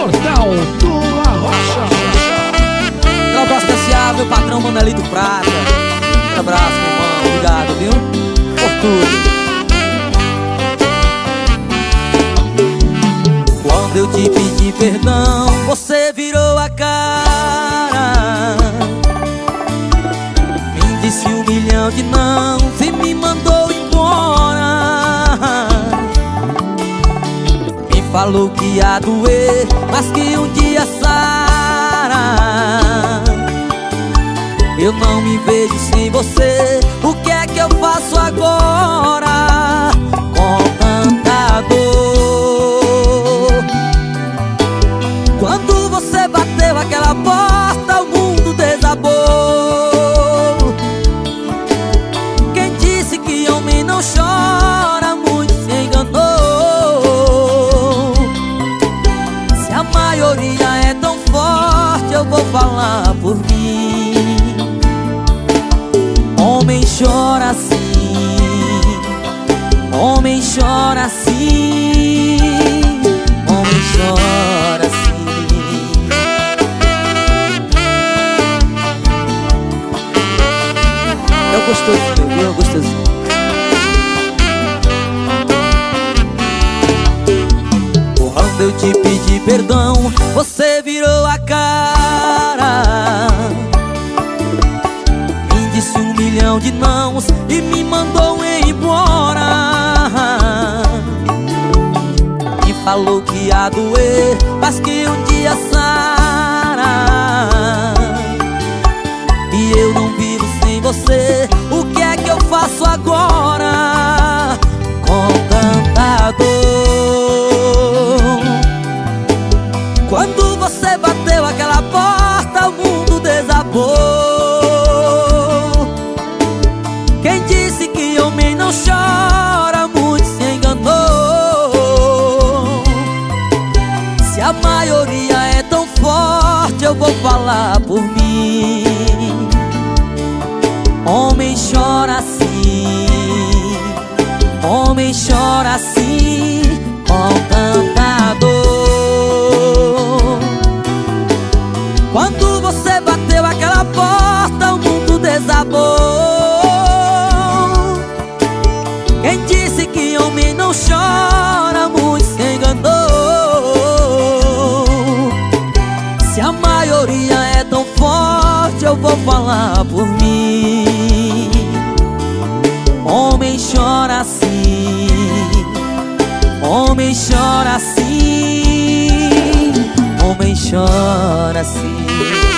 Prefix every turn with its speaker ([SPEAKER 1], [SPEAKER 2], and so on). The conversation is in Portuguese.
[SPEAKER 1] Portal do Arrocha.
[SPEAKER 2] Um abraço especial, meu patrão Manelito Prata. Um abraço, meu irmão. Obrigado, viu? Por tudo. Quando eu te pedi perdão, você virou a cara. Me disse um milhão de não falou que ia doer, mas que um dia sara. Eu não me vejo sem você. O que é que eu faço agora? Com tanta dor. Quando você bateu aquela porta, por mim. Homem chora assim, homem chora assim, homem chora assim. É o gostosinho, viu? É o gostosinho. Eu te pedi perdão, você virou a cara. Nãos e me mandou embora. Me falou que ia doer, mas que não chora, muito se enganou. Se a maioria é tão forte, eu vou falar por mim. Homem chora assim, homem chora assim, com tanta dor. Quando você bateu aquela porta, o mundo desabou. Não chora, muito se enganou. Se a maioria é tão forte, eu vou falar por mim. Homem chora assim, homem chora assim, homem chora assim.